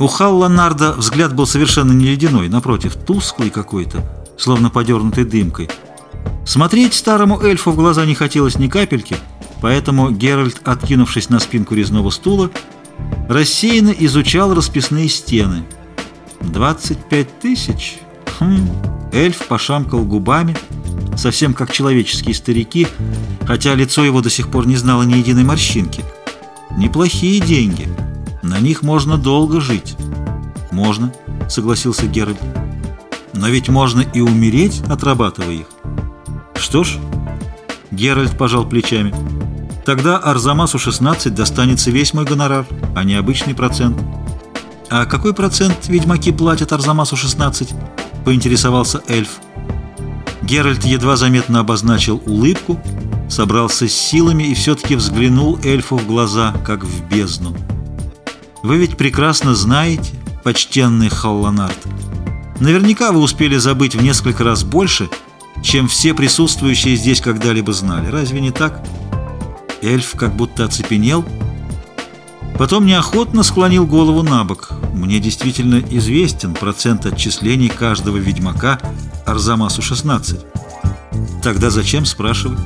У Халла Нарда взгляд был совершенно не ледяной, напротив, тусклый какой-то, словно подернутый дымкой. Смотреть старому эльфу в глаза не хотелось ни капельки, поэтому Геральт, откинувшись на спинку резного стула, рассеянно изучал расписные стены. «Двадцать пять тысяч? Хм...» Эльф пошамкал губами, совсем как человеческие старики, хотя лицо его до сих пор не знало ни единой морщинки. «Неплохие деньги». На них можно долго жить. Можно, согласился Геральт. Но ведь можно и умереть, отрабатывая их. Что ж, Геральт пожал плечами. Тогда Арзамасу 16 достанется весь мой гонорар, а не обычный процент. А какой процент ведьмаки платят Арзамасу 16? Поинтересовался эльф. Геральт едва заметно обозначил улыбку, собрался с силами и все-таки взглянул эльфу в глаза, как в бездну. Вы ведь прекрасно знаете, почтенный Халланард. Наверняка вы успели забыть в несколько раз больше, чем все присутствующие здесь когда-либо знали. Разве не так? Эльф как будто оцепенел, потом неохотно склонил голову на бок. Мне действительно известен процент отчислений каждого ведьмака Арзамасу 16. Тогда зачем, спрашивать?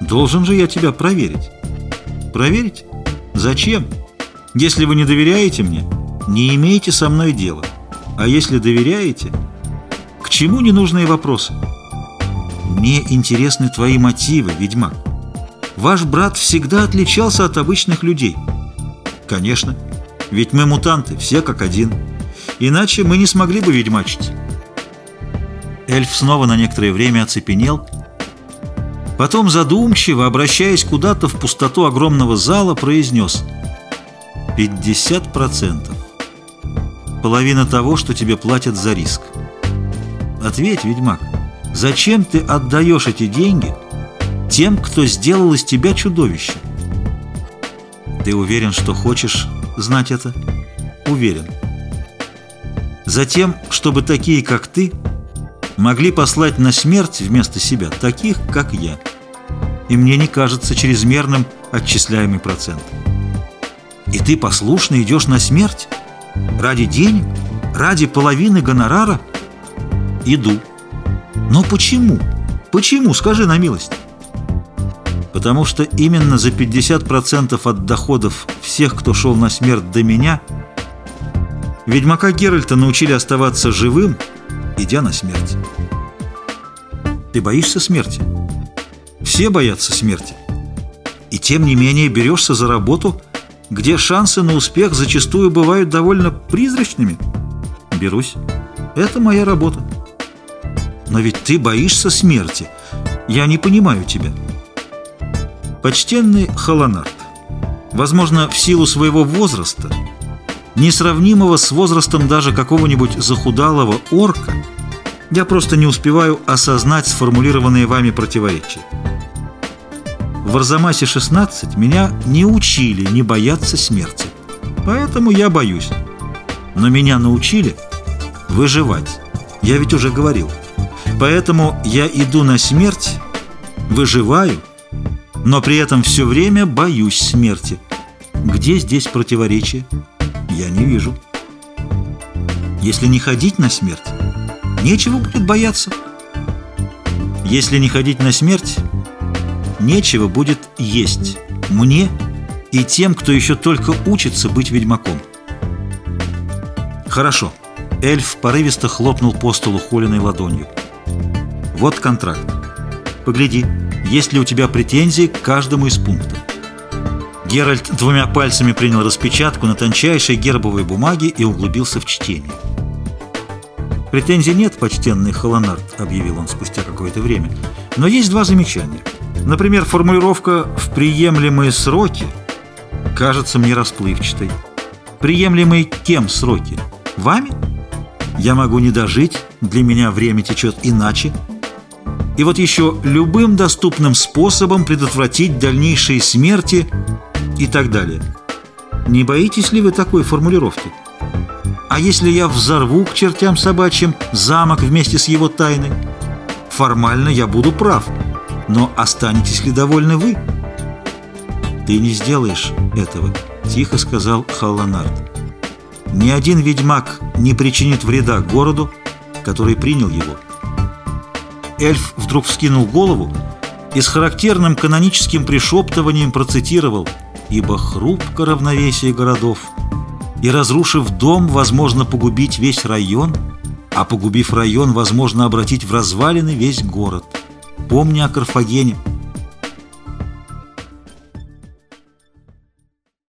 Должен же я тебя проверить. Проверить? Зачем? Если вы не доверяете мне, не имейте со мной дела. А если доверяете, к чему ненужные вопросы? Мне интересны твои мотивы, ведьмак. Ваш брат всегда отличался от обычных людей. Конечно, ведь мы мутанты, все как один. Иначе мы не смогли бы ведьмачить. Эльф снова на некоторое время оцепенел. Потом задумчиво, обращаясь куда-то в пустоту огромного зала, произнес — 50%. Половина того, что тебе платят за риск. Ответь, ведьмак, зачем ты отдаешь эти деньги тем, кто сделал из тебя чудовище? Ты уверен, что хочешь знать это? Уверен. Затем, чтобы такие, как ты, могли послать на смерть вместо себя таких, как я. И мне не кажется чрезмерным отчисляемый процент. И ты послушно идешь на смерть? Ради денег? Ради половины гонорара? Иду. Но почему? Почему? Скажи на милость. Потому что именно за 50% от доходов всех, кто шел на смерть до меня, ведьмака Геральта научили оставаться живым, идя на смерть. Ты боишься смерти? Все боятся смерти. И тем не менее берешься за работу – где шансы на успех зачастую бывают довольно призрачными? Берусь. Это моя работа. Но ведь ты боишься смерти. Я не понимаю тебя. Почтенный Холонард, возможно, в силу своего возраста, несравнимого с возрастом даже какого-нибудь захудалого орка, я просто не успеваю осознать сформулированные вами противоречия. В Арзамасе 16 меня не учили не бояться смерти. Поэтому я боюсь. Но меня научили выживать. Я ведь уже говорил. Поэтому я иду на смерть, выживаю, но при этом все время боюсь смерти. Где здесь противоречие? Я не вижу. Если не ходить на смерть, нечего будет бояться. Если не ходить на смерть, нечего будет есть мне и тем, кто еще только учится быть ведьмаком. Хорошо. Эльф порывисто хлопнул по столу холеной ладонью. Вот контракт. Погляди, есть ли у тебя претензии к каждому из пунктов. Геральт двумя пальцами принял распечатку на тончайшей гербовой бумаге и углубился в чтение. «Претензий нет, почтенный Холонард», — объявил он спустя какое-то время. «Но есть два замечания. Например, формулировка «в приемлемые сроки» кажется мне расплывчатой. Приемлемые кем сроки? Вами? Я могу не дожить, для меня время течет иначе. И вот еще любым доступным способом предотвратить дальнейшие смерти и так далее. Не боитесь ли вы такой формулировки? А если я взорву к чертям собачьим замок вместе с его тайной? Формально я буду прав – но останетесь ли довольны вы? Ты не сделаешь этого, тихо сказал Халланард. ни один ведьмак не причинит вреда городу, который принял его. Эльф вдруг вскинул голову и с характерным каноническим пришептыванием процитировал «Ибо хрупко равновесие городов, и, разрушив дом, возможно погубить весь район, а погубив район, возможно обратить в развалины весь город. Помни о Карфагене».